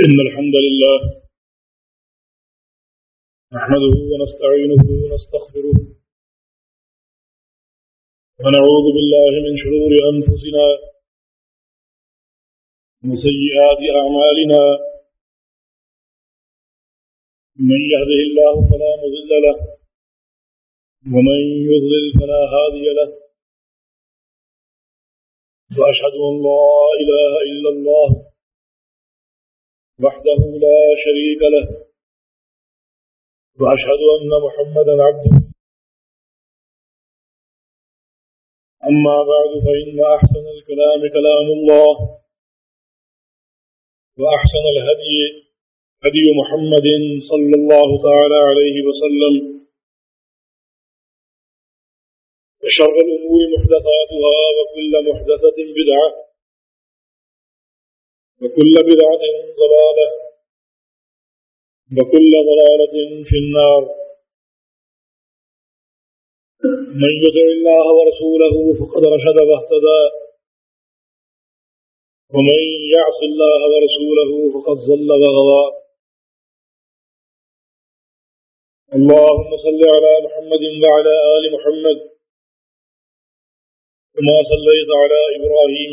إن الحمد لله نحمده ونستعينه ونستغفره ونعوذ بالله من شرور أنفسنا وسيئات أعمالنا من يهده الله فلا مضل له ومن يضلل فلا هادي له وأشهد أن لا إله إلا الله وحده لا شريك له. وأشهد أن محمدا عبده. أما بعد، فإن أحسن الكلام كلام الله. وأحسن الهدي، هدي محمد صلى الله تعالى عليه وسلم. وشر الأمور محدثاتها، وكل محدثة بدعة. وكل بدعة ضلالة وكل ضلالة في النار. من يطع الله ورسوله فقد رشد واهتدى. ومن يعص الله ورسوله فقد ضل وغوى اللهم صل على محمد وعلى آل محمد كما صليت على إبراهيم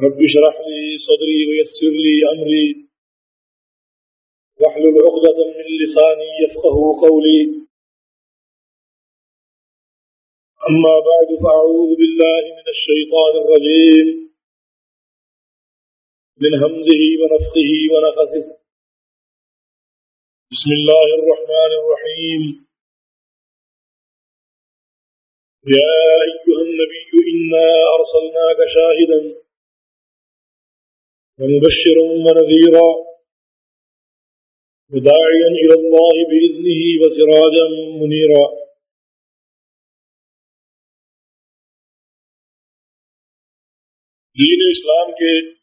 رب اشرح لي صدري ويسر لي أمري. واحلل عقدة من لساني يفقه قولي. أما بعد، فأعوذ بالله من الشيطان الرجيم. من همزه ونفقه ونفثه بسم الله الرحمن الرحيم. يا أيها النبي، إنا أرسلناك شاهدا ومبشرا ونذيرا. وداعيا إلى الله بإذنه وسراجا منيرا. دین اسلام کے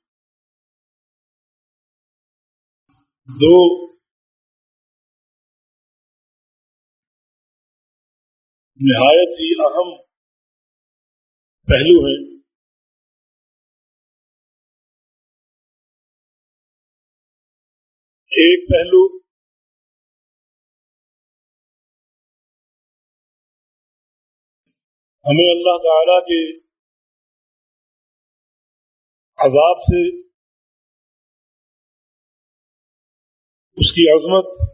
دو نہایت ہی اہم پہلو ہیں۔ ایک پہلو۔ ہمیں اللہ تعالی کے عذاب سے اس کی عظمت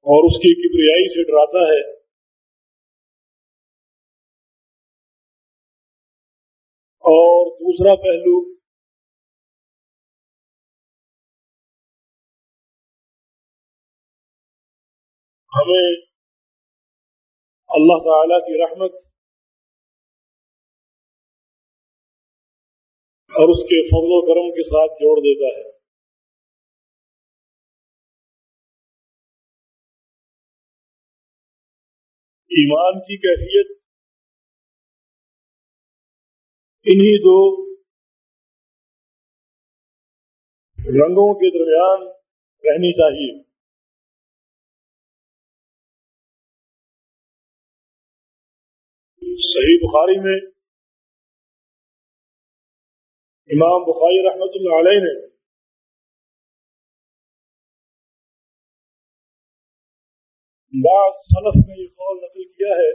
اور اس کی کبریائی سے ڈراتا ہے۔ اور دوسرا پہلو۔ ہمیں اللہ تعالی کی رحمت اور اس کے فضل و کرم کے ساتھ جوڑ دیتا ہے۔ ایمان کی کیفیت انہی دو رنگوں کے درمیان رہنی چاہیے۔ صحیح بخاری میں امام بخاری رحمت اللہ علیہ نے بعض صنف میں یہ قول نقل کیا ہے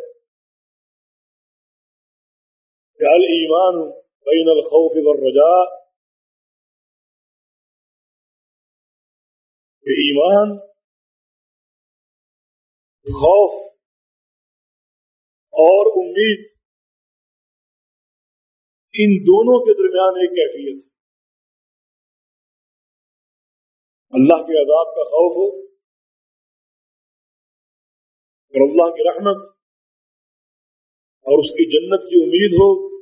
کہ المان بین الخوف والرجاء، کہ ایمان خوف اور امید ان دونوں کے درمیان ایک کیفیت ہے۔ اللہ کے عذاب کا خوف ہو اور اللہ کی رحمت اور اس کی جنت کی امید ہو۔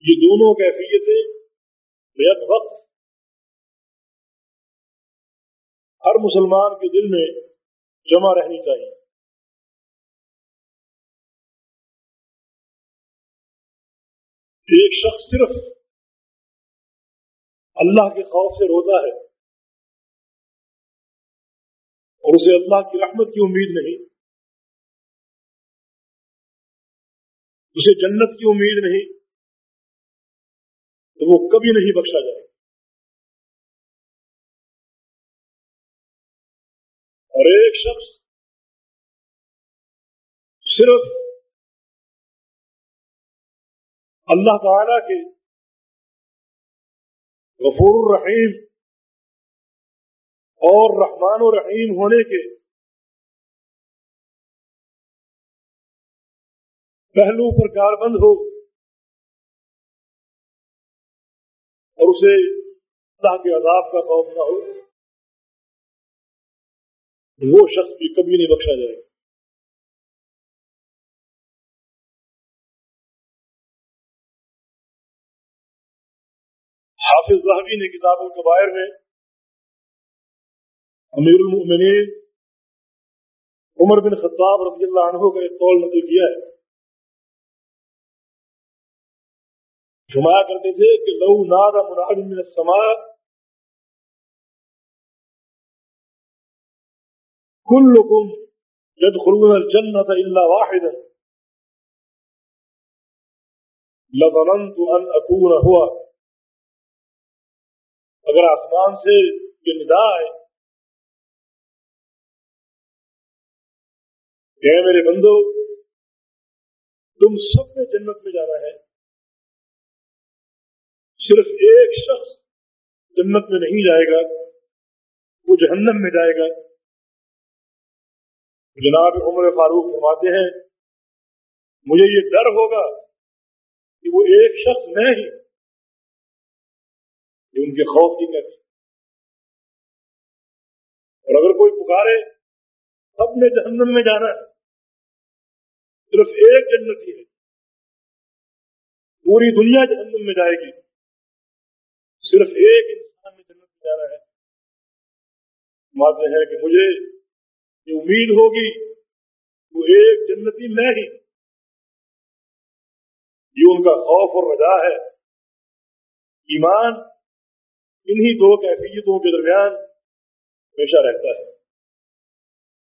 یہ دونوں کیفیتیں بیک وقت ہر مسلمان کے دل میں جمع رہنی چاہیے۔ ایک شخص صرف اللہ کے خوف سے روزہ ہے اور اسے اللہ کی رحمت کی امید نہیں، اسے جنت کی امید نہیں، تو وہ کبھی نہیں بخشا جائے۔ اور ایک شخص صرف اللہ تعالی کے غفور الرحیم اور رحمان و رحیم ہونے کے پہلو پر کار بند ہو اور اسے اللہ کے عذاب کا خوف نہ ہو۔ وہ شخص بھی کبھی نہیں بخشا جائے گا۔ حافظ ذہبی نے کتاب القبائر میں امیر المؤمنین عمر بن خطاب رضی اللہ عنہ کا ایک قول نقل کیا ہے۔ جمایا کرتے تھے کہ لو ناد مناد من السماء كلكم يدخلون الجنة إلا واحدا. لظننت أن أكون هو. اگر آسمان سے یہ ندا ہے کہ میرے بندو، تم سب نے جنت میں جانا ہے۔ صرف ایک شخص جنت میں نہیں جائے گا، وہ جہنم میں جائے گا۔ جناب عمر فاروق فرماتے ہیں، مجھے یہ ڈر ہوگا کہ وہ ایک شخص میں ہی ان کے خوف کی کہتی اور اگر کوئی پکارے، سب نے جہنم میں جانا ہے۔ صرف ایک جنت ہی ہے۔ پوری دنیا جہنم میں جائے گی۔ صرف ایک انسان نے جنت میں جانا ہے۔ مانتے ہیں کہ مجھے یہ امید ہوگی وہ ایک جنتی میں ہی، یہ ان کا خوف اور رجا ہے۔ ایمان انہی دو کیفیتوں کے درمیان ہمیشہ رہتا ہے۔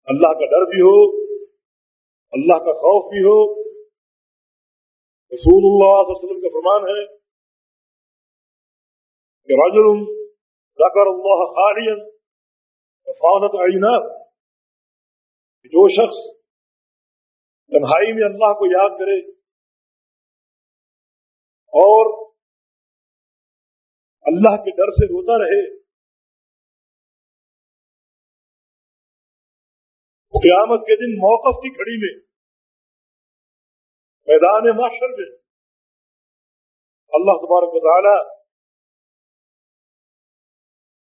اللہ کا ڈر بھی ہو، اللہ کا خوف بھی ہو۔ رسول اللہ صلی اللہ علیہ وسلم کا فرمان ہے کہ رجل ذکر اللہ خالیا فانت عینات جو شخص تنہائی میں اللہ کو یاد کرے اور اللہ کے ڈر سے روتا رہے قیامت کے دن موقف کی کھڑی میں، میدان معاشر میں اللہ تبارک تعالی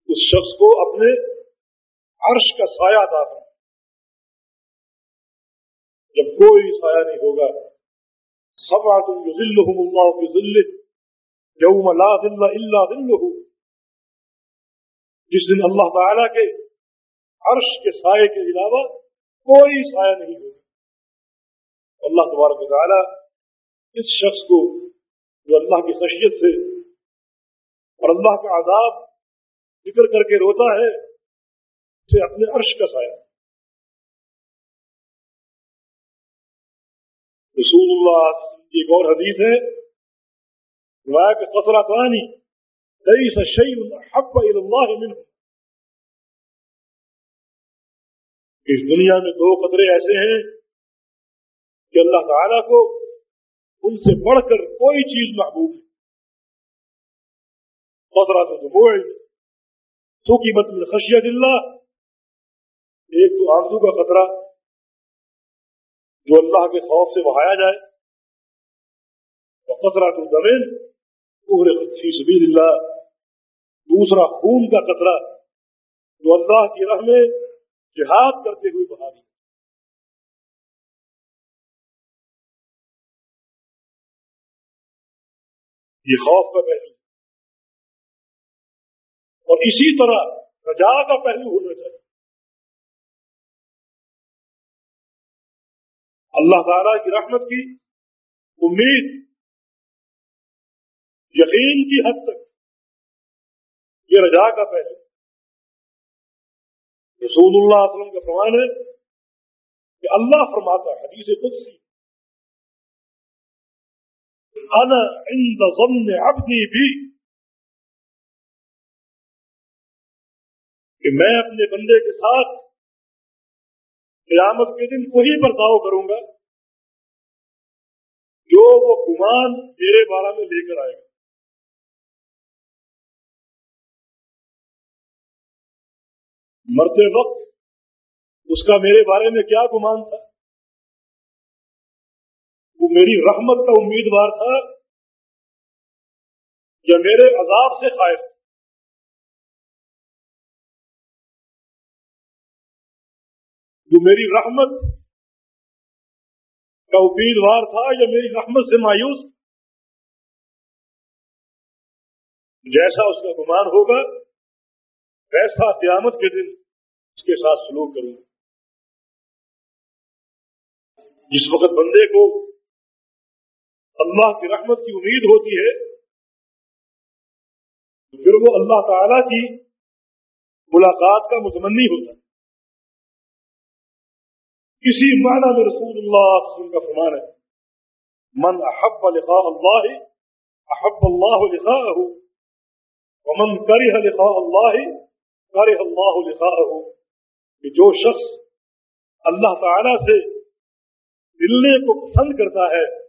اس شخص کو اپنے عرش کا سایہ تھا جب کوئی سایہ نہیں ہوگا۔ سب آتم جو ذل ہوں اللہ کی ذل یوم لا ذل الا ذلہ جس دن اللہ تعالی کے عرش کے سائے کے علاوہ کوئی سایہ نہیں ہوگا۔ اللہ تبارک تعالی اس شخص کو جو اللہ کی خشیت سے اور اللہ کا عذاب ذکر کر کے روتا ہے، اسے اپنے عرش کا سایہ۔ رسول اللہ کی ایک اور حدیث ہے روایت قطرہ تانی ليس شيء احب الى الله منه. اس دنیا میں دو قطرے ایسے ہیں کہ اللہ تعالی کو ان سے بڑھ کر کوئی چیز محبوب ہے۔ قطرہ تو دموع تو کی مت خشیت اللہ، ایک تو آنسو کا قطرہ جو اللہ کے خوف سے بہایا جائے. اور قطرہ تو زمین پورے فی سبیل اللہ. دوسرا خون کا قطرہ جو اللہ کی راہ میں جہاد کرتے ہوئے بہا یہ خوف کا پہلو. اور اسی طرح رجا کا پہلو ہونا چاہیے. اللہ تعالی کی رحمت کی امید، یقین کی حد تک یہ رجا کا پہلو رسول اللہ علیہ وسلم کا فرمان ہے کہ اللہ فرماتا ہے، حدیث قدسی۔ انا عند ظن عبدی بھی کہ میں اپنے بندے کے ساتھ قیامت کے دن وہی برتاؤ کروں گا جو وہ گمان میرے بارہ میں لے کر آئے گا۔ مرتے وقت اس کا میرے بارے میں کیا گمان تھا؟ وہ میری رحمت کا امیدوار تھا یا میرے عذاب سے خائف تھا؟ جو میری رحمت کا امیدوار تھا یا میری رحمت سے مایوس جیسا اس کا گمان ہوگا، ویسا قیامت کے دن اس کے ساتھ سلوک کروں گا۔ جس وقت بندے کو اللہ کی رحمت کی امید ہوتی ہے، تو پھر وہ اللہ تعالی کی ملاقات کا متمنی ہوتا ہے۔ کسی معنی میں رسول اللہ علیہ وسلم کا فرمان ہے۔ من احب لقاء اللہ، احب اللہ لقاءه، ومن کرہ لقاء اللہ کرہ اللہ لقاءه۔ کہ جو شخص اللہ تعالی سے ملنے کو پسند کرتا ہے،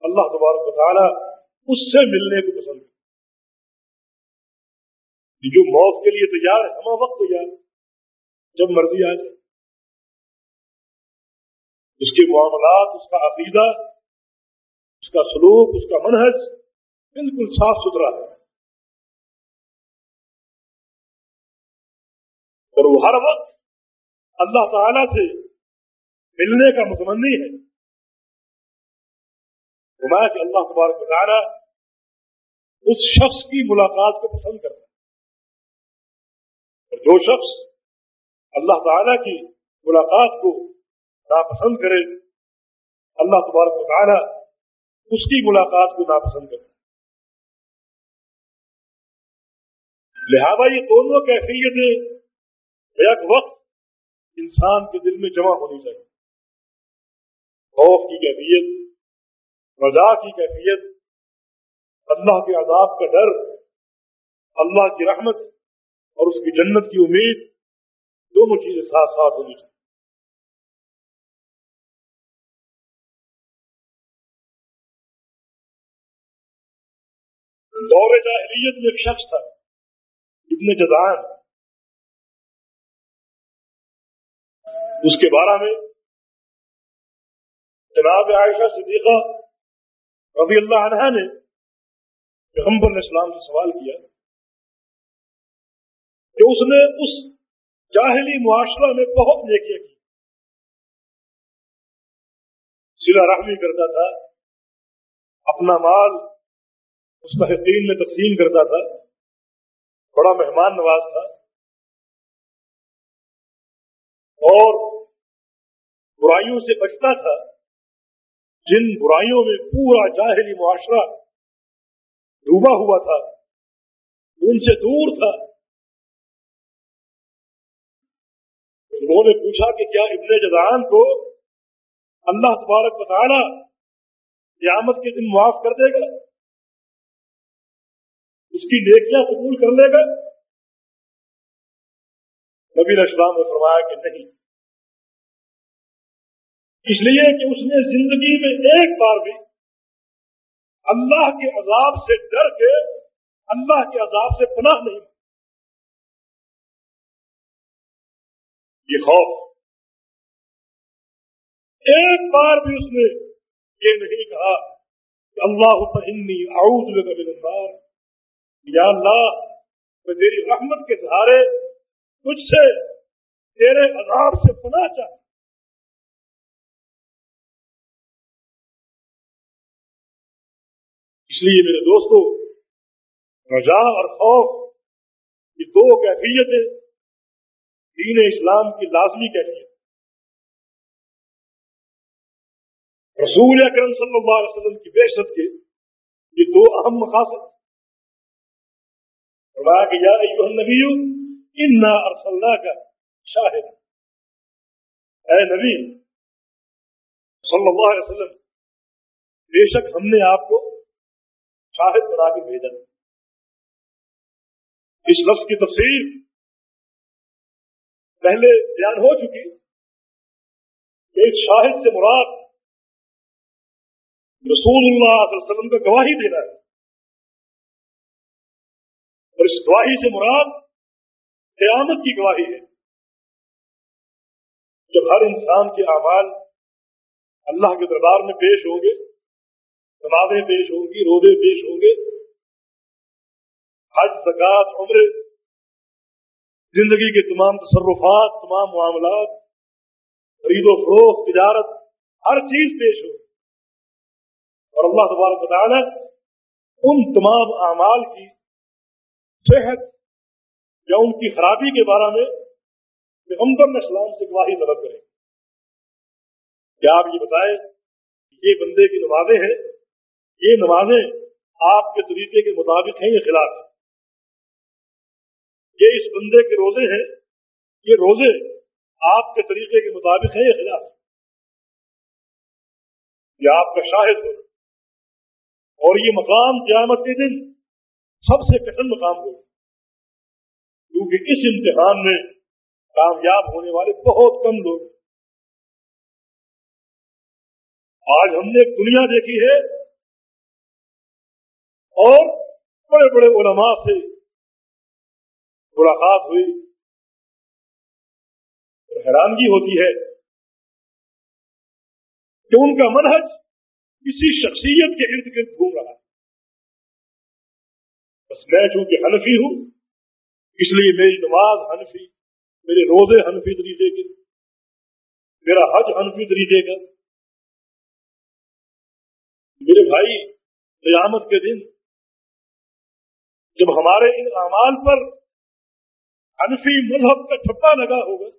اللہ تبارک تعالیٰ اس سے ملنے کو پسند کرتا جو موت کے لیے تیار ہے ہمارا وقت تیار جب مرضی آ جائے۔ اس کے معاملات، اس کا عقیدہ، اس کا سلوک، اس کا منحص بالکل صاف ستھرا ہے۔ اور وہ ہر وقت اللہ تعالی سے ملنے کا متمنی ہے۔ فرمایا کہ اللہ تبارک تعالیٰ اس شخص کی ملاقات کو پسند کرتا ہے۔ اور جو شخص اللہ تعالیٰ کی ملاقات کو ناپسند کرے۔ اللہ تبارک تعالیٰ اس کی ملاقات کو ناپسند کرتا ہے لہذا یہ دونوں کیفیتیں ایک وقت انسان کے دل میں جمع ہونی چاہیے۔ خوف کی کیفیت، رضا کی کیفیت، اللہ کے عذاب کا ڈر، اللہ کی رحمت اور اس کی جنت کی امید، دونوں چیزیں ساتھ ساتھ ہونی چاہیے۔ دور جاہلیت میں ایک شخص تھا، ابن جزان اس کے بارے میں جناب عائشہ صدیقہ رضی اللہ عنہ نے پیغمبر اسلام سے سوال کیا کہ اس نے اس جاہلی معاشرہ میں بہت نیکیاں کی۔ سلا رحمی کرتا تھا، اپنا مال مستحقین میں تقسیم کرتا تھا، بڑا مہمان نواز تھا۔ اور برائیوں سے بچتا تھا، جن برائیوں میں پورا جاہلی معاشرہ ڈوبا ہوا تھا، ان سے دور تھا۔ انہوں نے پوچھا کہ کیا ابن جدان کو اللہ تبارک بتانا قیامت کے دن معاف کر دے گا؟ اس کی نیکیاں قبول کر لے گا؟ نبی اسلام نے فرمایا کہ نہیں۔ اس لیے کہ اس نے زندگی میں ایک بار بھی اللہ کے عذاب سے ڈر کے اللہ کے عذاب سے پناہ نہیں یہ خوف۔ ایک بار بھی اس نے یہ نہیں کہا کہ اللہ انی اعوذ بک من النار۔ یا اللہ، میں تیری رحمت کے سہارے تجھ سے، تیرے عذاب سے پناہ چاہتا اس لیے میرے دوستوں رجا اور خوف، یہ دو کیفیتیں دین اسلام کی لازمی کیفیت رسول اکرم صلی اللہ علیہ وسلم کی بے کے یہ دو اہم مقاصد۔ فرمایا کہ یا ایوہ النبی، انا ارسلنا کا شاہد اے نبی، صلی اللہ علیہ وسلم، بے شک ہم نے آپ کو شاہد بنا کے بھیجا۔ اس لفظ کی تفصیل پہلے بیان ہو چکی کہ اس شاہد سے مراد رسول اللہ علیہ وسلم کا گواہی دینا ہے۔ اور اس گواہی سے مراد قیامت کی گواہی ہے۔ جب ہر انسان کے اعمال اللہ کے دربار میں پیش ہوں گے، نمازیں پیش ہوں گی، روزے پیش ہوں گے، حج زکات عمر زندگی کے تمام تصرفات، تمام معاملات، خرید و فروخت، تجارت، ہر چیز پیش ہوگی اور اللہ تبارک تعالی ان تمام اعمال کی صحت یا ان کی خرابی کے بارے میں پیغمبر اسلام سے گواہی طلب کریں۔ کیا آپ یہ بتائیں یہ بندے کی نمازیں ہیں؟ یہ نمازیں آپ کے طریقے کے مطابق ہیں یہ خلاف ہیں؟ یہ اس بندے کے روزے ہیں؟ یہ روزے آپ کے طریقے کے مطابق ہیں یہ خلاف یہ آپ کا شاہد ہونا اور یہ مقام قیامت کے دن سب سے کٹن مقام ہو کیونکہ اس امتحان میں کامیاب ہونے والے بہت کم لوگ آج ہم نے دنیا دیکھی ہے۔ اور بڑے بڑے علماء سے ملاقات ہوئی۔ اور حیرانگی ہوتی ہے کہ ان کا منحج کسی شخصیت کے ارد گرد گھوم رہا ہے۔ بس میں چونکہ حنفی ہوں، اس لیے میری نماز حنفی، میرے روزے حنفی طریقے کے، میرا حج حنفی طریقے کا۔ میرے بھائی، قیامت کے دن جب ہمارے ان اعمال پر حنفی مذہب کا ٹھپا لگا ہوگا،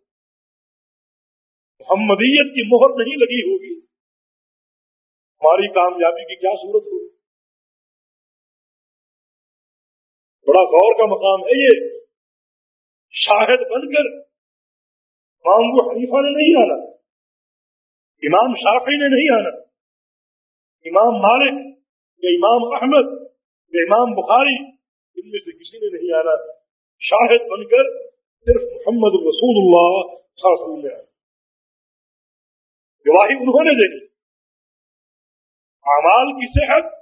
محمدیت کی مہر نہیں لگی ہوگی، ہماری کامیابی کی کیا صورت ہوگی؟ بڑا غور کا مقام ہے یہ۔ شاہد بن کر امام کو حنیفہ نے نہیں آنا۔ امام شافی نے نہیں آنا۔ امام مالک یا امام احمد یا امام بخاری ان میں سے کسی نے نہیں آنا۔ شاہد بن کر صرف محمد رسول اللہ صلی نے آنا۔ گواہی انہوں نے دینی اعمال کی صحت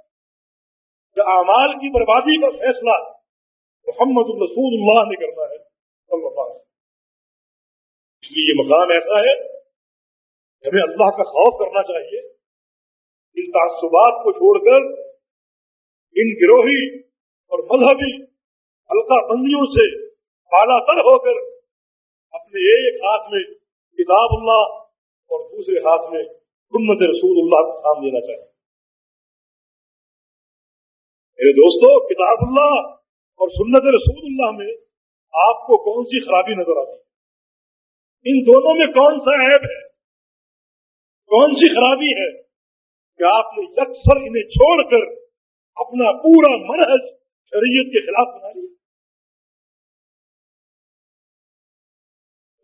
یا اعمال کی بربادی کا فیصلہ۔ محمد الرسول اللہ نے کرنا ہے، صلی اللہ علیہ اس لیے یہ مقام ایسا ہے، ہمیں اللہ کا خوف کرنا چاہیے۔ ان تعصبات کو چھوڑ کر، ان گروہی اور مذہبی حلقہ بندیوں سے بالا تر ہو کر، اپنے ایک ہاتھ میں کتاب اللہ اور دوسرے ہاتھ میں سنت رسول اللہ کو کام دینا چاہیے۔ میرے دوستو، کتاب اللہ اور سنت رسول اللہ میں آپ کو کون سی خرابی نظر آتی ان دونوں میں کون سا عیب ہے؟ کون سی خرابی ہے کہ آپ نے یکسر انہیں چھوڑ کر اپنا پورا منحج شریعت کے خلاف بنا لیا؟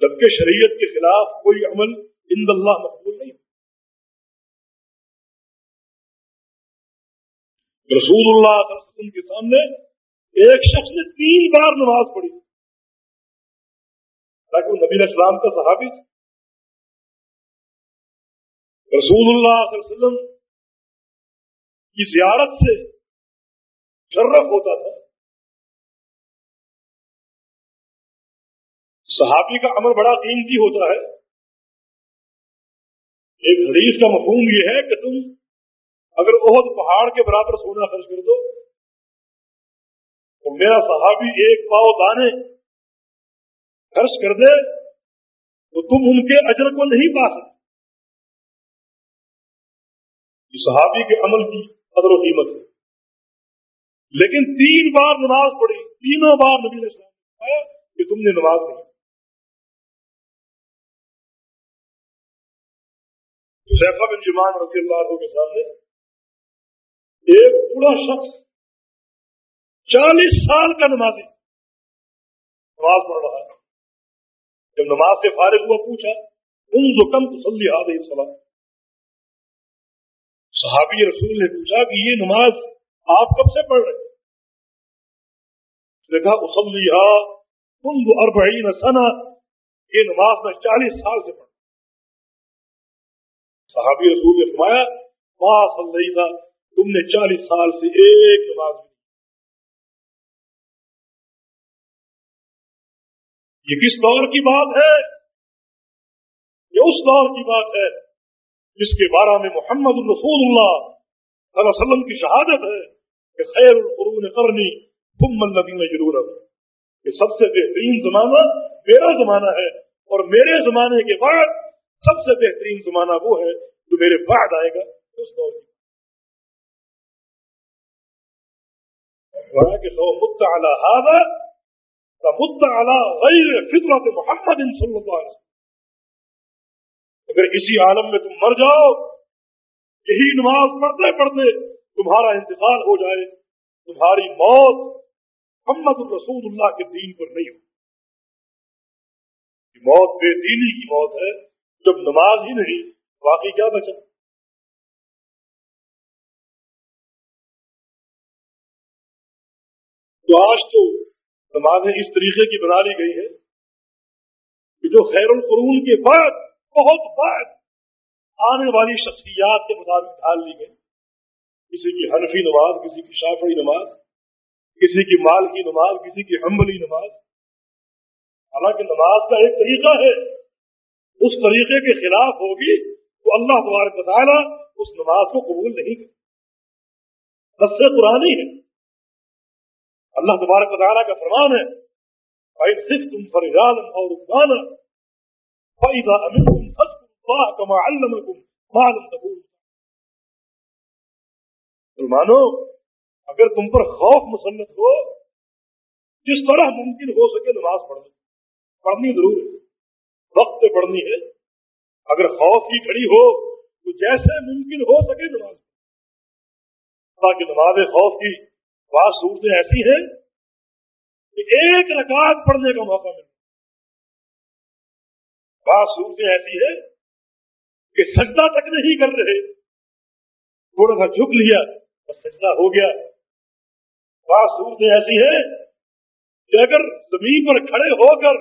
جبکہ شریعت کے خلاف کوئی عمل ان اللہ مقبول نہیں رسول اللہ صلی اللہ علیہ وسلم کے سامنے ایک شخص نے تین بار نماز پڑھی۔ تاکہ وہ نبی اسلام کا صحابی تھا۔ رسول اللہ صلی اللہ علیہ وسلم کی زیارت سے شرف ہوتا تھا۔ صحابی کا عمل بڑا قیمتی ہوتا ہے۔ ایک حدیث کا مفہوم یہ ہے کہ تم اگر عہد پہاڑ کے برابر سونا خرچ کر دو تو میرا صحابی ایک پاؤ دانے خرچ کر دے، تو تم ان کے اجر کو نہیں پا سکتے۔ صحابی کے عمل کی قدر و قیمت ہے۔ لیکن تین بار نماز پڑھی، تینوں بار نبی نے کہ تم نے نماز نہیں سیفا بن جمان رضی اللہ عنہ کے سامنے ایک بوڑھا شخص چالیس سال کا نمازی۔ نماز پڑھ رہا ہے۔ جب نماز سے فارغ ہوا، پوچھا ان جو کم تسلی آ رہی سلام صحابی رسول نے پوچھا کہ یہ نماز آپ کب سے پڑھ رہے دیکھا اسلی ان اربعین سنا یہ نماز میں چالیس سال سے پڑھ صحابی رسول نے فرمایا ماں صلی تم نے چالیس سال سے ایک نماز یہ کس دور کی بات ہے؟ یہ اس دور کی بات ہے جس کے بارے میں محمد الرسول اللہ صلی اللہ علیہ وسلم کی شہادت ہے کہ خیر القرون کرنی تم الدین ضرورت یہ سب سے بہترین زمانہ میرا زمانہ ہے اور میرے زمانے کے بعد سب سے بہترین زمانہ وہ ہے جو میرے بعد آئے گا اس دور کی کہ هذا مدعا غیر فطرت محمد صلی اللہ علیہ وسلم. اگر اسی عالم میں تم مر جاؤ، یہی نماز پڑھتے پڑھتے تمہارا انتقال ہو جائے، تمہاری موت محمد الرسول اللہ کے دین پر نہیں ہو موت بے دینی کی موت ہے، جب نماز ہی نہیں باقی کیا بچا؟ تو آج تو نمازیں اس طریقے کی بنا لی گئی ہے کہ جو خیر القرون کے بعد، بہت بعد آنے والی شخصیات کے مطابق ڈھال لی گئی۔ کسی کی حنفی نماز، کسی کی شافعی نماز، کسی کی مال کی نماز، کسی کی حملی نماز۔ حالانکہ نماز کا ایک طریقہ ہے، اس طریقے کے خلاف ہوگی تو اللہ تبارک تعالیٰ اس نماز کو قبول نہیں کرے۔ بس پرانی ہے۔ اللہ تبارک تعالیٰ کا فرمان ہے مسلمانوں، اگر تم پر خوف مسلط ہو، جس طرح ممکن ہو سکے نماز پڑھنا پڑھنی ضرور ہے، وقت پہ پڑھنی ہے۔ اگر خوف کی کھڑی ہو، تو جیسے ممکن ہو سکے نماز تاکہ نماز خوف کی بعض صورتیں ایسی ہیں کہ ایک رکعت پڑھنے کا موقع ملے۔ بعض صورتیں ایسی ہیں کہ سجدہ تک نہیں کر رہے، تھوڑا سا جھک لیا اور سجدہ ہو گیا۔ بعض صورتیں ایسی ہیں کہ اگر زمین پر کھڑے ہو کر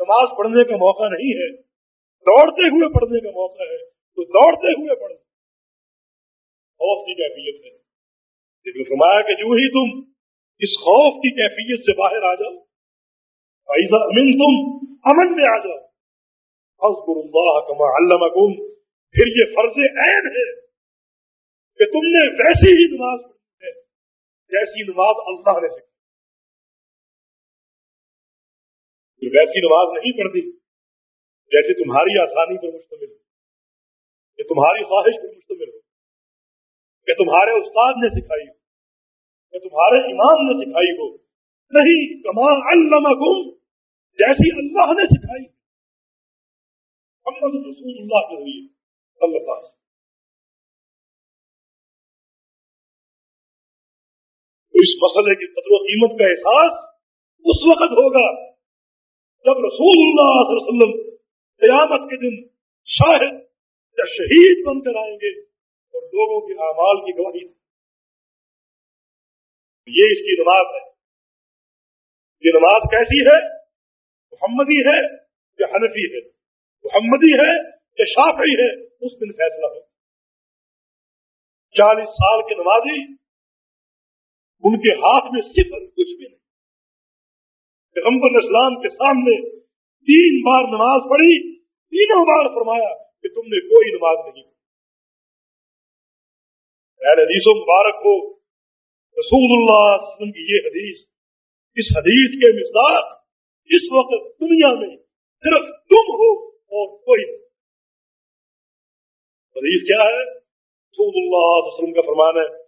نماز پڑھنے کا موقع نہیں ہے، دوڑتے ہوئے پڑھنے کا موقع ہے، تو دوڑتے ہوئے پڑھ خوف کی کیفیت ہے۔ لیکن فرمایا کہ جو ہی تم اس خوف کی کیفیت سے باہر آ جاؤ فائزہ امن تم امن میں آ جاؤ حضبر اللہ کما علمکم پھر یہ فرض عین ہے کہ تم نے ویسی ہی نماز پڑھی ہے، جیسی نماز اللہ نے سکھی۔ ویسی نماز نہیں پڑھتی جیسے تمہاری آسانی پر مشتمل ہو یا تمہاری خواہش پر مشتمل ہو، کہ تمہارے استاد نے سکھائی کہ تمہارے امام نے سکھائی ہو۔ نہیں کمان علمکم، جیسی اللہ نے سکھائی۔ محمد رسول اللہ کے ذریعے اللہ تعالی تو اس مسئلے کی قدر و قیمت کا احساس اس وقت ہوگا جب رسول اللہ صلی اللہ علیہ وسلم قیامت کے دن شاہد یا شہید بن کر آئیں گے اور لوگوں کے اعمال کی گواہی یہ اس کی نماز ہے۔ یہ نماز کیسی ہے؟ محمدی ہے یا حنفی ہے؟ محمدی ہے یا شافعی ہے؟ اس دن فیصلہ ہو۔ چالیس سال کے نمازی، ان کے ہاتھ میں صفر، کچھ بھی نہیں۔ پیغمبر اسلام کے سامنے تین بار نماز پڑھی، تینوں بار فرمایا کہ تم نے کوئی نماز نہیں پہلے حدیث و مبارک ہو رسول اللہ علیہ وسلم کی یہ حدیث، اس حدیث کے مزاج اس وقت دنیا میں صرف تم ہو اور کوئی نہیں۔ حدیث کیا ہے؟ رسول اللہ علیہ وسلم کا فرمان ہے،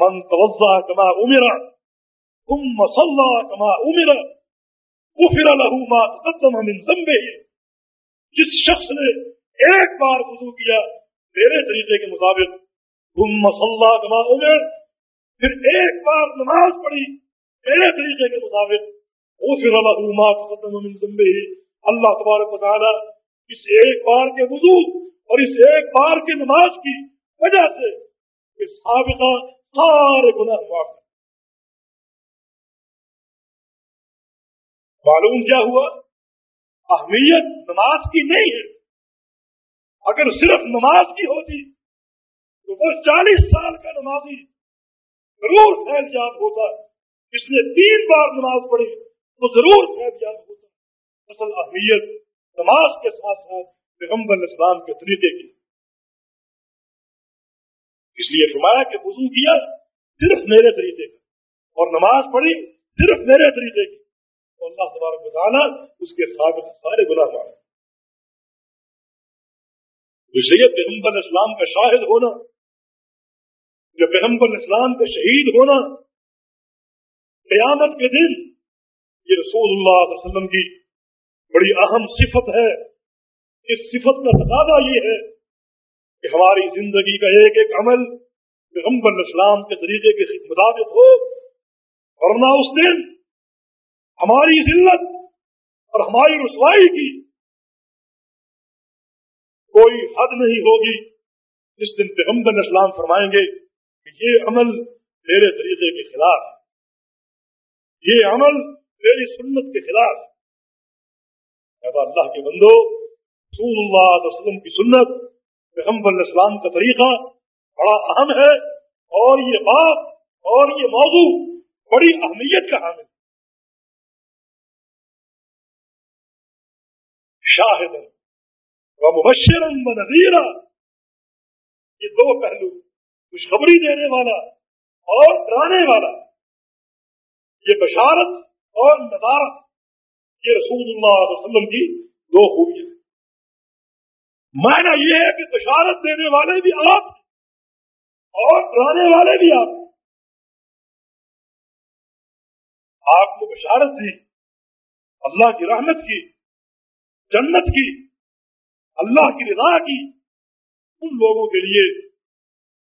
من توضا کما امرا ثم صلى كما امر، غفر له ما تقدم من ذنبه. جس شخص نے ایک بار وضو کیا، میرے طریقے کے مطابق، ثم صلى كما امر پھر ایک بار نماز پڑھی میرے طریقے کے مطابق غفر اللہ تبارک و تعالی اس ایک بار کے وضو اور اس ایک بار کی نماز کی وجہ سے سابقہ سارے گناہ معاف معلوم کیا ہوا؟ اہمیت نماز کی نہیں ہے۔ اگر صرف نماز کی ہوتی تو وہ چالیس سال کا نمازی ضرور فیل یاب ہوتا اس نے تین بار نماز پڑھی تو ضرور فیل یاب ہوتا اصل اہمیت نماز کے ساتھ ساتھ پیغمبر اسلام کے طریقے کی۔ اس لیے فرمایا کہ وضو کیا صرف میرے طریقے کا، اور نماز پڑھی صرف میرے طریقے کی۔ تو اللہ تبارک بتانا اس کے ثابت سارے گناہ مارے اس لیے پیغمبر اسلام کا شاہد ہونا جو پیغمبر اسلام کے شہید ہونا قیامت کے دن، یہ رسول اللہ علیہ وسلم کی بڑی اہم صفت ہے۔ اس صفت کا تقاضا یہ ہے کہ ہماری زندگی کا ایک ایک عمل پیغمبر اسلام کے طریقے کے مطابق ہو ورنہ اس دن ہماری ذلت اور ہماری رسوائی کی کوئی حد نہیں ہوگی۔ جس دن پیغمبر اسلام فرمائیں گے کہ یہ عمل میرے طریقے کے خلاف یہ عمل میری سنت کے خلاف اللہ کے بندو، رسول اللہ علیہ وسلم کی سنت، پیغمبر اسلام کا طریقہ بڑا اہم ہے اور یہ بات اور یہ موضوع بڑی اہمیت کا حامل شاہد و مبشر و یہ دو پہلو۔ خوشخبری دینے والا اور ڈرانے والا۔ یہ بشارت اور نظارت یہ رسول اللہ علیہ وسلم کی دو خوبیاں۔ معنی یہ ہے کہ بشارت دینے والے بھی آپ اور ڈرانے والے بھی آپ۔ آپ کو بشارت دی، اللہ کی رحمت کی، جنت کی، اللہ کی رضا کی، ان لوگوں کے لیے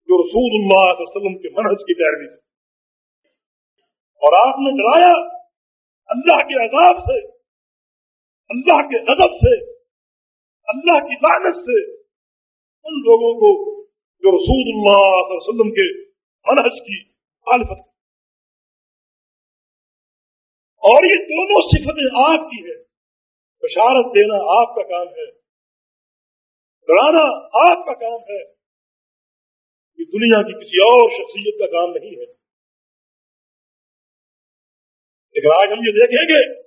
جو رسول اللہ علیہ وسلم کے منحص کی پیروی تھی۔ اور آپ نے ڈرایا اللہ کے عذاب سے، اللہ کے غضب سے، اللہ کی لعنت سے ان لوگوں کو جو رسول اللہ صلی اللہ علیہ وسلم کے منحج کی مخالفت اور یہ دونوں صفتیں آپ کی ہے بشارت دینا آپ کا کام ہے ڈرانا آپ کا کام ہے۔ یہ دنیا کی کسی اور شخصیت کا کام نہیں ہے۔ لیکن آج ہم یہ دیکھیں گے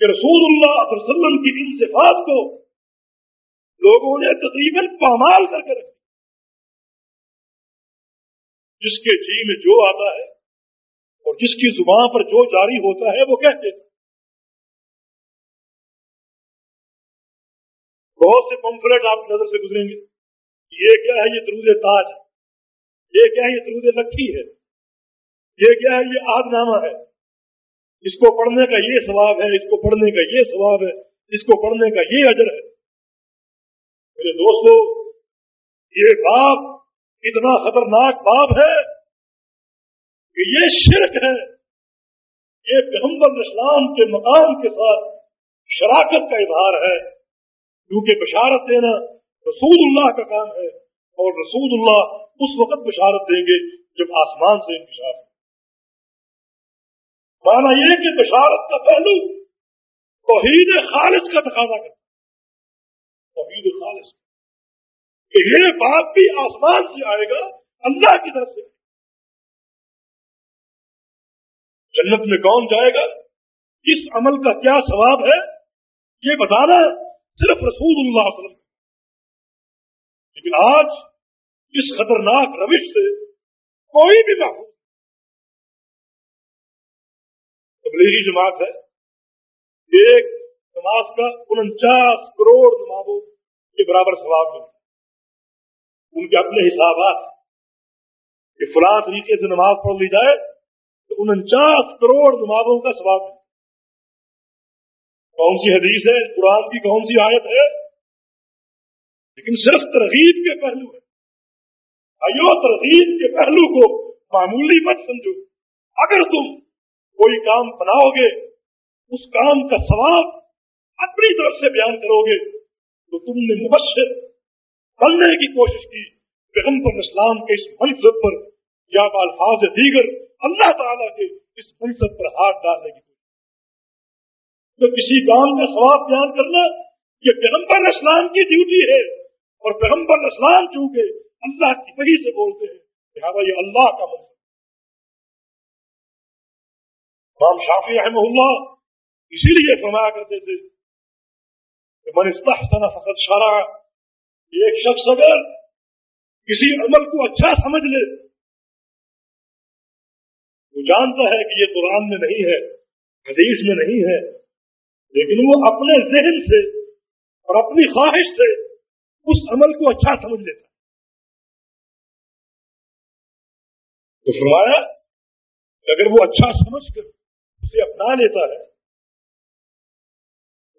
کہ رسول اللہ علیہ وسلم کی ان صفات کو لوگوں نے تقریباً پامال کر کے رکھا جس کے جی میں جو آتا ہے اور جس کی زبان پر جو جاری ہوتا ہے وہ کہتے تھے۔ بہت سے پمفلٹ آپ کی نظر سے گزریں گے۔ یہ کیا ہے یہ درود تاج ہے؟ یہ کیا ہے یہ درود لکھی ہے؟ یہ کیا ہے یہ آد نامہ ہے؟ اس کو پڑھنے کا یہ ثواب ہے، اس کو پڑھنے کا یہ ثواب ہے، اس کو پڑھنے کا یہ اجر ہے۔ میرے دوستو، یہ باپ اتنا خطرناک باپ ہے کہ یہ شرک ہے۔ یہ پیغمبر اسلام کے مقام کے ساتھ شراکت کا اظہار ہے۔ کیونکہ بشارت دینا رسول اللہ کا کام ہے اور رسول اللہ اس وقت بشارت دیں گے جب آسمان سے انکشاف مانا یہ کہ بشارت کا پہلو توحید خالص کا تقاضا کرتا توحید خالص۔ کہ یہ بات بھی آسمان سے آئے گا، اللہ کی طرف سے۔ جنت میں کون جائے گا؟ کس عمل کا کیا ثواب ہے؟ یہ بتانا صرف رسول اللہ علیہ وسلم لیکن آج اس خطرناک روش سے کوئی بھی محفوظ تبلیغی جماعت ہے، ایک نماز کا انچاس کروڑ نمازوں کے برابر ثواب ملتا ان کے اپنے حسابات کہ فلاں طریقے سے نماز پڑھ لی جائے تو انچاس کروڑ نمازوں کا سواب کون سی حدیث ہے؟ قرآن کی کون سی آیت ہے؟ لیکن صرف ترغیب کے پہلو ہے ایو ترغیب کے پہلو کو معمولی مت سمجھو۔ اگر تم کوئی کام بناؤ گے، اس کام کا ثواب اپنی طرف سے بیان کرو گے، تو تم نے مبشر بننے کی کوشش کی۔ پیغمبر اسلام کے اس منصب پر یا الفاظ دیگر اللہ تعالیٰ کے اس منصب پر ہاتھ ڈالنے کی کوشش تو کسی کام کا ثواب بیان کرنا یہ پیغمبر اسلام کی ڈیوٹی ہے۔ اور پیغمبر اسلام چونکہ اللہ کی وحی سے بولتے ہیں، لہٰذا یہ اللہ کا منصب امام شافی رحمہ اللہ اسی لیے فرمایا کرتے تھے کہ من استحسن فقط شرع ایک شخص اگر کسی عمل کو اچھا سمجھ لے، وہ جانتا ہے کہ یہ قرآن میں نہیں ہے، حدیث میں نہیں ہے، لیکن وہ اپنے ذہن سے اور اپنی خواہش سے اس عمل کو اچھا سمجھ لیتا تو فرمایا کہ اگر وہ اچھا سمجھ کر اسے اپنا لیتا ہے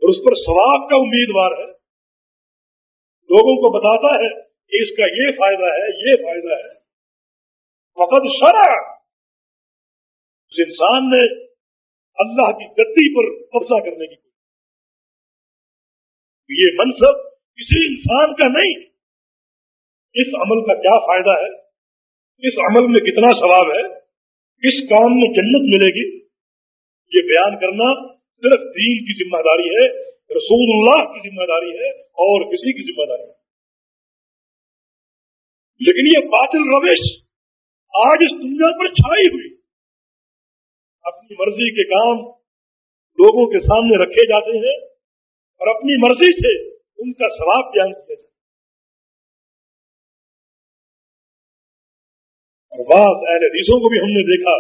اور اس پر ثواب کا امیدوار ہے، لوگوں کو بتاتا ہے کہ اس کا یہ فائدہ ہے، یہ فائدہ ہے۔ فقط شرع۔ اس انسان نے اللہ کی گدی پر قبضہ کرنے کی کوشش یہ منصب کسی انسان کا نہیں۔ اس عمل کا کیا فائدہ ہے؟ اس عمل میں کتنا ثواب ہے؟ کس کام میں جنت ملے گی؟ یہ بیان کرنا صرف دین کی ذمہ داری ہے، رسول اللہ کی ذمہ داری ہے اور کسی کی ذمہ داری۔ ہے لیکن یہ باطل روش آج اس دنیا پر چھائی ہوئی۔ اپنی مرضی کے کام لوگوں کے سامنے رکھے جاتے ہیں اور اپنی مرضی سے ان کا ثواب بیان کیا جاتا اور بعض اہل حدیثوں کو بھی ہم نے دیکھا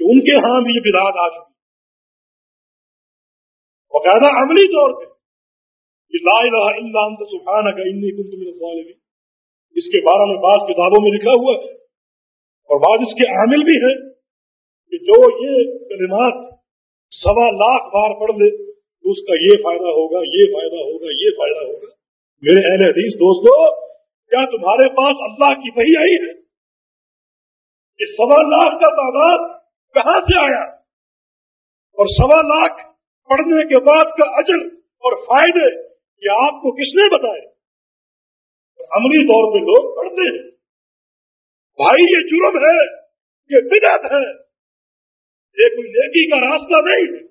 کہ ان کے ہاں بھی یہ بدعات آ چکی۔ باقاعدہ عملی طور پہ کہ لا الہ الا انت سبحانک انی کنت من الظالمین۔ اس کے بارے میں بعض کتابوں میں لکھا ہوا ہے۔ اور بعض اس کے عامل بھی ہیں کہ جو یہ کلمات سوا لاکھ بار پڑھ لے اس کا یہ فائدہ ہوگا، یہ فائدہ ہوگا، یہ فائدہ ہوگا۔ میرے اہل حدیث، دوستو، کیا تمہارے پاس اللہ کی وہی آئی ہے؟ یہ سوا لاکھ کا تعداد کہاں سے آیا؟ اور سوا لاکھ پڑھنے کے بعد کا اجر اور فائدے یہ آپ کو کس نے بتائے؟ عملی طور پہ لوگ پڑھتے ہیں۔ بھائی، یہ جرم ہے، یہ بدعت ہے۔ یہ کوئی نیکی کا راستہ نہیں ہے۔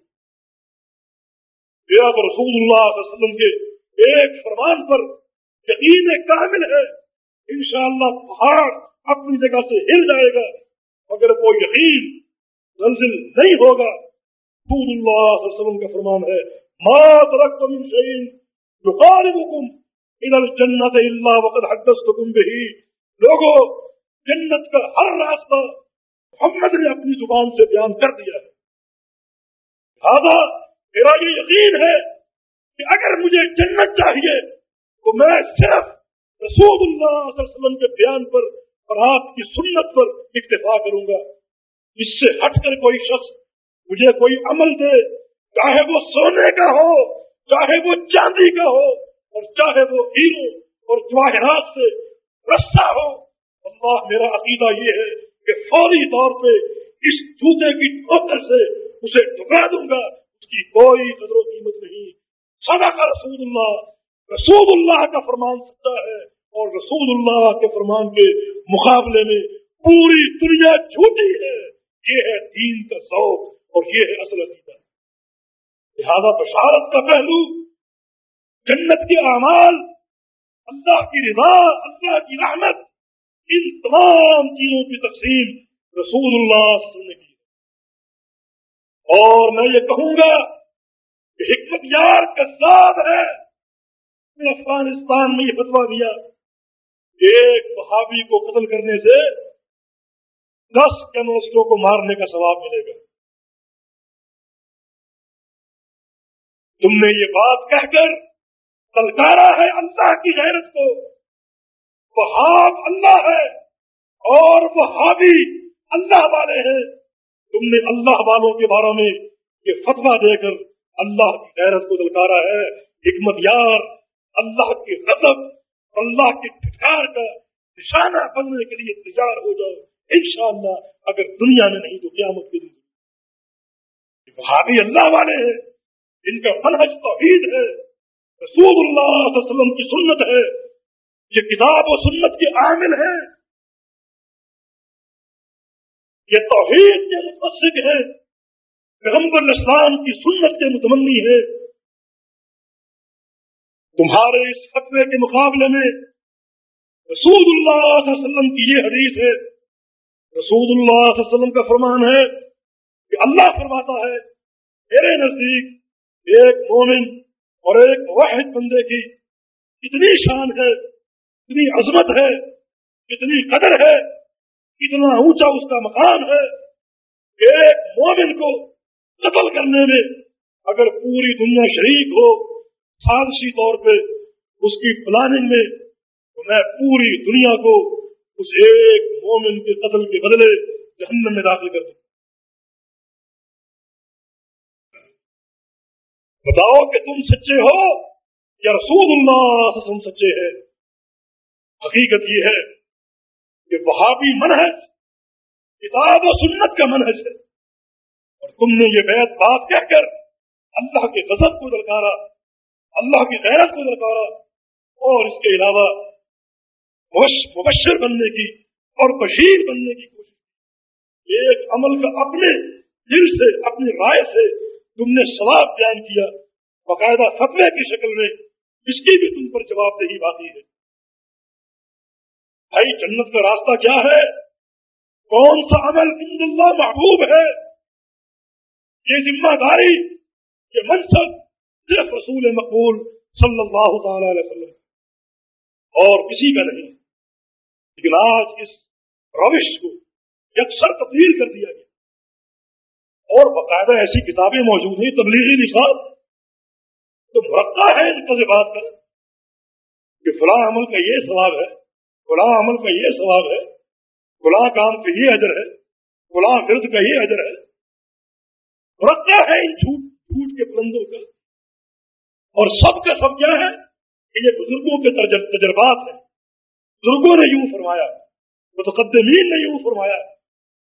میرا تو رسول اللہ علیہ وسلم کے ایک فرمان پر یقین کامل ہے، انشاءاللہ پہاڑ اپنی جگہ سے ہل جائے گا اگر وہ یقین منزل نہیں ہوگا۔ رسول اللہ علیہ وسلم کا فرمان ہے، ما ترکت من شئین یقاربکم الى الجنت الا وقد حدثتکم بہی لوگوں جنت کا ہر راستہ محمد نے اپنی زبان سے بیان کر دیا ہے۔ لہذا میرا یہ یقین ہے کہ اگر مجھے جنت چاہیے تو میں صرف رسول اللہ صلی اللہ علیہ وسلم کے بیان پر اور آپ کی سنت پر اکتفا کروں گا۔ اس سے ہٹ کر کوئی شخص مجھے کوئی عمل دے، چاہے وہ سونے کا ہو، چاہے وہ چاندی کا ہو، اور چاہے وہ ہیرو اور جواہرات سے رسا ہو۔ اللہ، میرا عقیدہ یہ ہے کہ فوری طور پہ اس جوتے کی ٹوکر سے اسے ٹکرا دوں گا۔ اس کی کوئی قدر و قیمت نہیں۔ سدا کا رسول اللہ رسول اللہ کا فرمان سچا ہے اور رسول اللہ کے فرمان کے مقابلے میں پوری دنیا جھوٹی ہے۔ یہ ہے دین کا ذوق اور یہ ہے اصل عقیدہ۔ لہذا بشارت کا پہلو، جنت کے اعمال، اللہ کی رضا، اللہ کی رحمت، ان تمام چیزوں کی تقسیم رسول اللہ نے کی۔ اور میں یہ کہوں گا کہ حکمت یار کا ساتھ ہے۔ افغانستان میں یہ فتوا دیا ایک بہابی کو قتل کرنے سے دس کمیونسٹوں کو مارنے کا ثواب ملے گا۔ تم نے یہ بات کہہ کر تلکارا ہے اللہ کی غیرت کو۔ بہاب اللہ ہے اور وہ اللہ والے ہیں۔ تم نے اللہ والوں کے بارے میں یہ فتوا دے کر اللہ کی غیرت کو دلکارا ہے، حکمت یار، اللہ کے غضب، اللہ کے ٹھکار کا نشانہ بننے کے لیے تیار ہو جاؤ، انشاءاللہ اگر دنیا میں نہیں تو قیامت کے لیے۔ بھابی اللہ والے ہیں، ان کا منحج توحید ہے۔ رسول اللہ صلی اللہ علیہ وسلم کی سنت ہے، یہ کتاب و سنت کے عامل ہے یہ توحید کے متفق ہے۔ پیغمبر اسلام کی سنت کے متمنی ہے۔ تمہارے اس فتوے کے مقابلے میں رسول اللہ صلی اللہ علیہ وسلم کی یہ حدیث ہے۔ رسول اللہ صلی اللہ علیہ وسلم کا فرمان ہے کہ اللہ فرماتا ہے، میرے نزدیک ایک مومن اور ایک واحد بندے کی کتنی شان ہے، کتنی عظمت ہے، کتنی قدر ہے۔ کتنا اونچا اس کا مقام ہے ایک مومن کو قتل کرنے میں اگر پوری دنیا شریک ہو سازشی طور پہ اس کی پلاننگ میں تو میں پوری دنیا کو اس ایک مومن کے قتل کے بدلے جہنم میں داخل کر دوں۔ بتاؤ کہ تم سچے ہو یا رسول اللہ سچے ہیں؟ حقیقت یہ ہے کہ وہابی منحج کتاب و سنت کا منحج ہے۔ اور تم نے یہ بیت بات کہہ کر اللہ کے غضب کو درکارا اللہ کی غیرت کو درکارا اور اس کے علاوہ مبشر بننے کی اور بشیر بننے کی کوشش ایک عمل کا اپنے دل سے، اپنی رائے سے تم نے ثواب بیان کیا۔ باقاعدہ فتوے کی شکل میں اس کی بھی تم پر جواب دہی باقی ہے۔ بھائی جنت کا راستہ کیا ہے؟ کون سا عمل عند اللہ محبوب ہے؟ یہ ذمہ داری یہ منصب صرف رسول مقبول صلی اللہ تعالی علیہ وسلم۔ اور کسی کا نہیں۔ لیکن آج اس روش کو یکسر تبدیل کر دیا گیا۔ اور باقاعدہ ایسی کتابیں موجود ہیں، تبلیغی نصاب۔ تو مرکہ ہے ان سے بات کر کہ فلاں عمل کا یہ ثواب ہے فلاں عمل کا یہ ثواب ہے فلاں کام کا یہ اجر ہے فلاں فرد کا یہ اجر ہے۔ مرکہ ہے ان جھوٹ جھوٹ کے پرندوں کا۔ اور سب کا سب کیا ہے؟ کہ یہ بزرگوں کے تجربات ہیں۔ بزرگوں نے یوں فرمایا، متقدمین نے یوں فرمایا،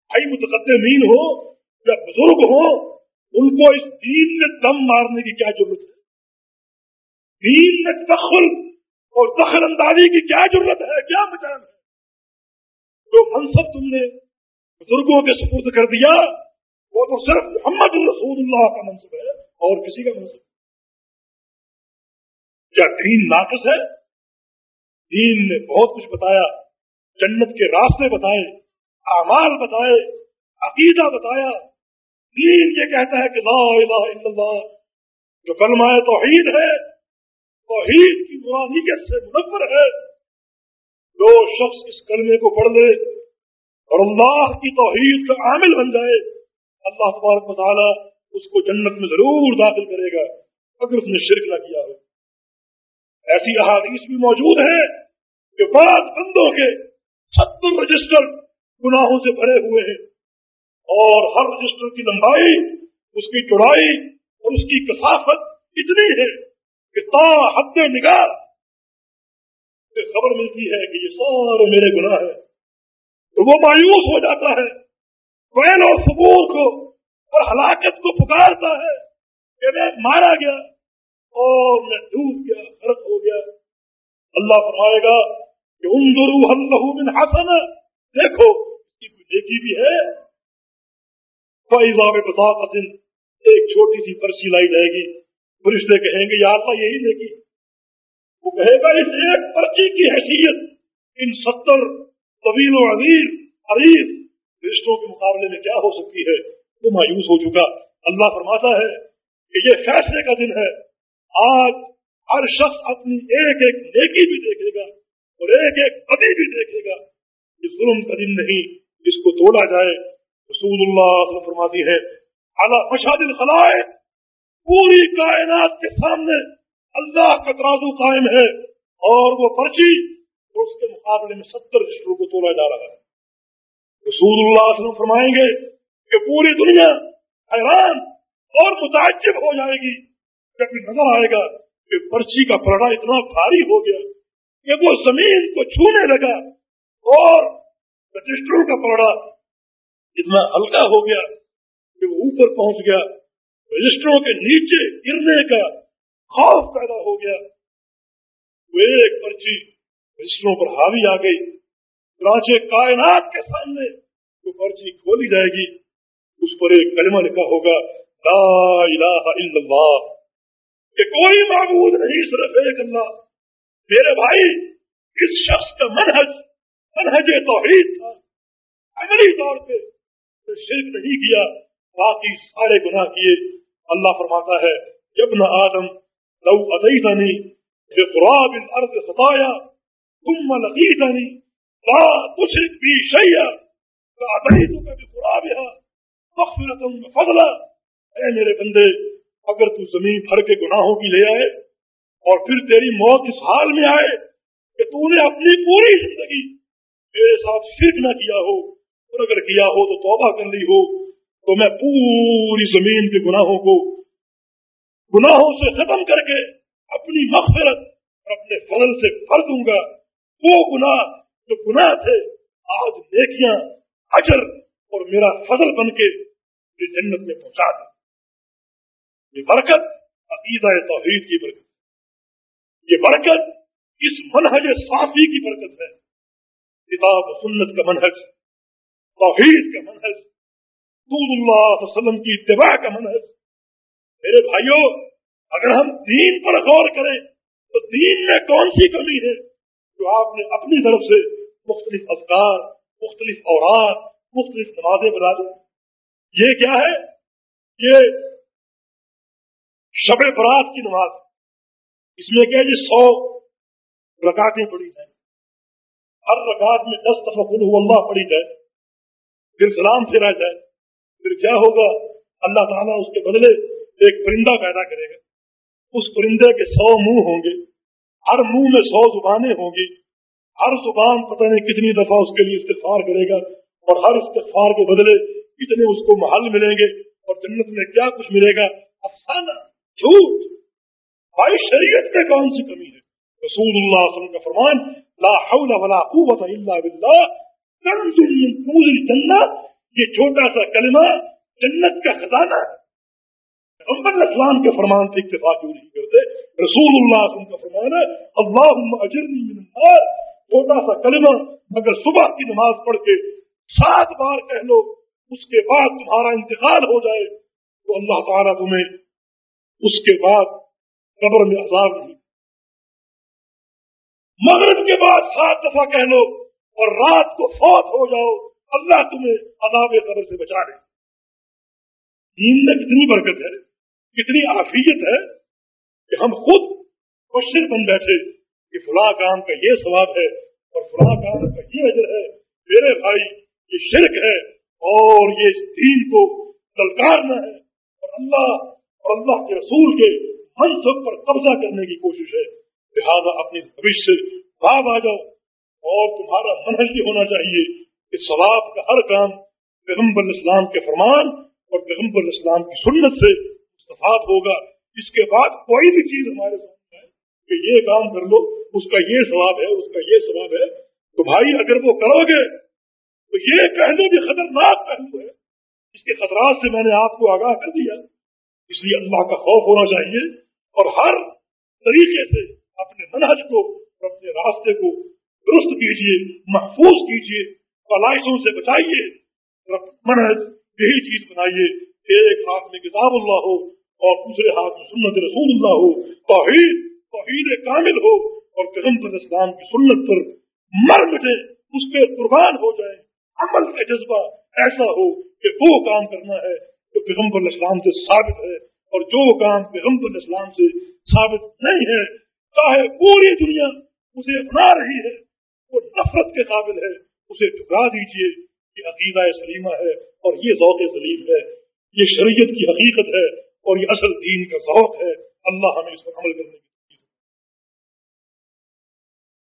بھائی متقدمین ہو یا بزرگ ہو، ان کو اس دین میں دم مارنے کی کیا ضرورت ہے؟ دین میں دخل اور دخل اندازی کی کیا ضرورت ہے، کیا مچان ہے؟ جو منصب تم نے بزرگوں کے سپرد کر دیا، وہ تو صرف محمد رسول اللہ کا منصب ہے اور کسی کا منصب کیا دین ناقص ہے؟ دین نے بہت کچھ بتایا، جنت کے راستے بتائے، اعمال بتائے، عقیدہ بتایا۔ دین یہ کہتا ہے کہ لا الہ الا اللہ، جو کلمہ توحید ہے توحید کی مرانیت سے منور ہے۔ جو شخص اس کلمے کو پڑھ لے اور اللہ کی توحید کا عامل بن جائے، اللہ تبارک مطالعہ اس کو جنت میں ضرور داخل کرے گا، اگر اس نے شرک نہ کیا ہو۔ ایسی احادیث بھی موجود ہیں کہ بعض بندوں کے ستر رجسٹر گناہوں سے بھرے ہوئے ہیں اور ہر رجسٹر کی لمبائی، اس کی چڑھائی اور اس کی کثافت اتنی ہے۔ کہ تا حد نگاہ سے خبر ملتی ہے کہ یہ سارے میرے گناہ ہیں۔ تو وہ مایوس ہو جاتا ہے۔ کوئل اور سبور کو اور ہلاکت کو پکارتا ہے۔ کہ میں مارا گیا اور میں ڈوب گیا غرق ہو گیا۔ اللہ فرمائے گا کہ من حسن۔ دیکھو، اس کی کوئی نیکی بھی ہے۔ فائزہ میں بتا ایک چھوٹی سی پرچی لائی جائے گی۔ فرشتے کہیں گے، یا اللہ، یہی نیکی وہ کہے گا، اس ایک پرچی کی حیثیت ان ستر طویل و عظیم عریف رشتوں کے مقابلے میں کیا ہو سکتی ہے؟ وہ مایوس ہو چکا۔ اللہ فرماتا ہے کہ یہ فیصلے کا دن ہے۔ آج ہر شخص اپنی ایک ایک نیکی بھی دیکھے گا اور ایک ایک قدی بھی دیکھے گا۔ یہ ظلم کا دن نہیں، جس کو توڑا جائے، رسول اللہ فرماتی ہے اعلیٰ مشاد الخلائے پوری کائنات کے سامنے اللہ کا ترازو قائم ہے اور وہ پرچی اور اس کے مقابلے میں ستر رشتوں کو توڑا جا رہا ہے۔ رسول اللہ صلی اللہ علیہ وسلم فرمائیں گے کہ پوری دنیا حیران اور متعجب ہو جائے گی۔ جب نظر آئے گا کہ پرچی کا پرڑا اتنا بھاری ہو گیا کہ وہ زمین کو چھونے لگا اور رجسٹروں کا پرڑا اتنا ہلکا ہو گیا کہ وہ اوپر پہنچ گیا۔ رجسٹروں کے نیچے گرنے کا خوف پیدا ہو گیا۔ وہ ایک پرچی رجسٹروں پر حاوی آ گئی۔ راجے کائنات کے سامنے وہ پرچی کھولی جائے گی۔ اس پر ایک کلمہ لکھا ہوگا، لا الہ الا اللہ۔ کہ کوئی معبود نہیں، صرف ایک اللہ۔ میرے بھائی، اس شخص کا منحج منحج توحید تھا۔ عملی طور پہ شرک نہیں کیا۔ باقی سارے گناہ کیے۔ اللہ فرماتا ہے، جب نہ آدم، لو اتیتنی بقراب الارض خطایا، ثم لقیتنی، لا تشرک بی شیئا، فاتیتک بقرابها مغفرتا وفضلا اے میرے بندے، اگر تو زمین بھر کے گناہوں کی لے آئے اور پھر تیری موت اس حال میں آئے کہ تو نے اپنی پوری زندگی میرے ساتھ شرک نہ کیا ہو، اور اگر کیا ہو تو توبہ کر لی ہو۔ تو میں پوری زمین کے گناہوں کو گناہوں سے ختم کر کے اپنی مغفرت اور اپنے فضل سے بھر دوں گا۔ وہ گناہ جو گناہ تھے، آج نیکیاں، اجر اور میرا فضل بن کے جنت میں پہنچا دیں یہ برکت عقیدہ توحید کی برکت یہ برکت اس منہج صافی کی برکت ہے۔ کتاب و سنت کا منہج، توحید کا منہج دود اللہ علیہ وسلم کی اتباع کا منہج میرے بھائیوں اگر ہم دین پر غور کریں، تو دین میں کون سی کمی ہے؟ جو آپ نے اپنی طرف سے مختلف افکار مختلف اوراق مختلف نمازیں بنا دی۔ یہ کیا ہے؟ یہ شب برات کی نماز اس میں کیا جی سو رکاٹیں پڑی جائیں۔ ہر رکعت میں دس دفعہ اللہ پڑی جائے۔ پھر سلام پھیرا جائے۔ پھر کیا ہوگا؟ اللہ تعالیٰ اس کے بدلے ایک پرندہ پیدا کرے گا۔ اس پرندے کے سو منہ ہوں گے۔ ہر منہ میں سو زبانیں ہوں گی۔ ہر زبان پتہ نہیں کتنی دفعہ اس کے لیے استفار کرے گا اور ہر استفار کے بدلے کتنے اس کو محل ملیں گے اور جنت میں کیا کچھ ملے گا؟ افسانہ، جھوٹ۔ بھائی، شریعت میں کون سی کمی ہے؟ رسول اللہ صلی اللہ علیہ وسلم کا فرمان، لا حول ولا قوت الا باللہ کنز من کنوز الجنہ یہ چھوٹا سا کلمہ جنت کا خزانہ محمد اسلام کے فرمان سے اتفاق کیوں نہیں کرتے؟ رسول اللہ وسلم کا فرمان ہے، اللہم اجرنی من النار۔ چھوٹا سا کلمہ اگر صبح کی نماز پڑھ کے سات بار کہہ لو، اس کے بعد تمہارا انتقال ہو جائے، تو اللہ تعالیٰ تمہیں اس کے بعد قبر میں عذاب نہیں۔ مغرب کے بعد سات دفعہ کہہ لو اور رات کو فوت ہو جاؤ۔ اللہ تمہیں عذاب قبر سے بچا دے۔ دین میں کتنی برکت ہے، کتنی آفیت ہے کہ ہم خود مشرق بن بیٹھے کہ فلاں کام کا یہ ثواب ہے اور فلاں کام کا یہ اجر ہے۔ میرے بھائی، یہ شرک ہے اور یہ دین کو للکارنا ہے۔ اور اللہ اور اللہ کے رسول کے منصب پر قبضہ کرنے کی کوشش ہے۔ لہٰذا اپنی بھوشیہ سے باب آ جاؤ اور تمہارا منحص ہونا چاہیے۔ کہ ثواب کا ہر کام پیغمبر اسلام کے فرمان اور پیغمبر اسلام کی سنت سے استفاد ہوگا۔ اس کے بعد کوئی بھی چیز ہمارے سامنے ہے کہ یہ کام کر لو، اس کا یہ ثواب ہے، اس کا یہ ثواب ہے۔ تو بھائی اگر وہ کرو گے تو یہ پہلو بھی خطرناک پہلو ہے۔ اس کے خطرات سے میں نے آپ کو آگاہ کر دیا۔ اس لیے اللہ کا خوف ہونا چاہیے اور ہر طریقے سے اپنے منہج کو اور اپنے راستے کو درست کیجیے، محفوظ کیجیے۔ پلائشوں سے بچائیے منہج یہی چیز بنائیے ایک ہاتھ میں کتاب اللہ ہو اور دوسرے ہاتھ میں سنت رسول اللہ ہو۔ توحید توحید کامل ہو اور پیغمبر اسلام کی سنت پر مر مٹے، اس پہ قربان ہو جائے عمل کا جذبہ ایسا ہو کہ وہ کام کرنا ہے جو پیغمبر اسلام سے ثابت ہے اور جو کام پیغمبر اسلام سے ثابت نہیں ہے۔ چاہے پوری دنیا اسے اپنا رہی ہے، وہ نفرت کے قابل ہے۔ اسے ٹھکرا دیجیے یہ عقیدہ سلیمہ ہے اور یہ ذوق سلیم ہے، یہ شریعت کی حقیقت ہے اور یہ اصل دین کا ذوق ہے۔ اللہ ہمیں اس پر عمل کرنے کی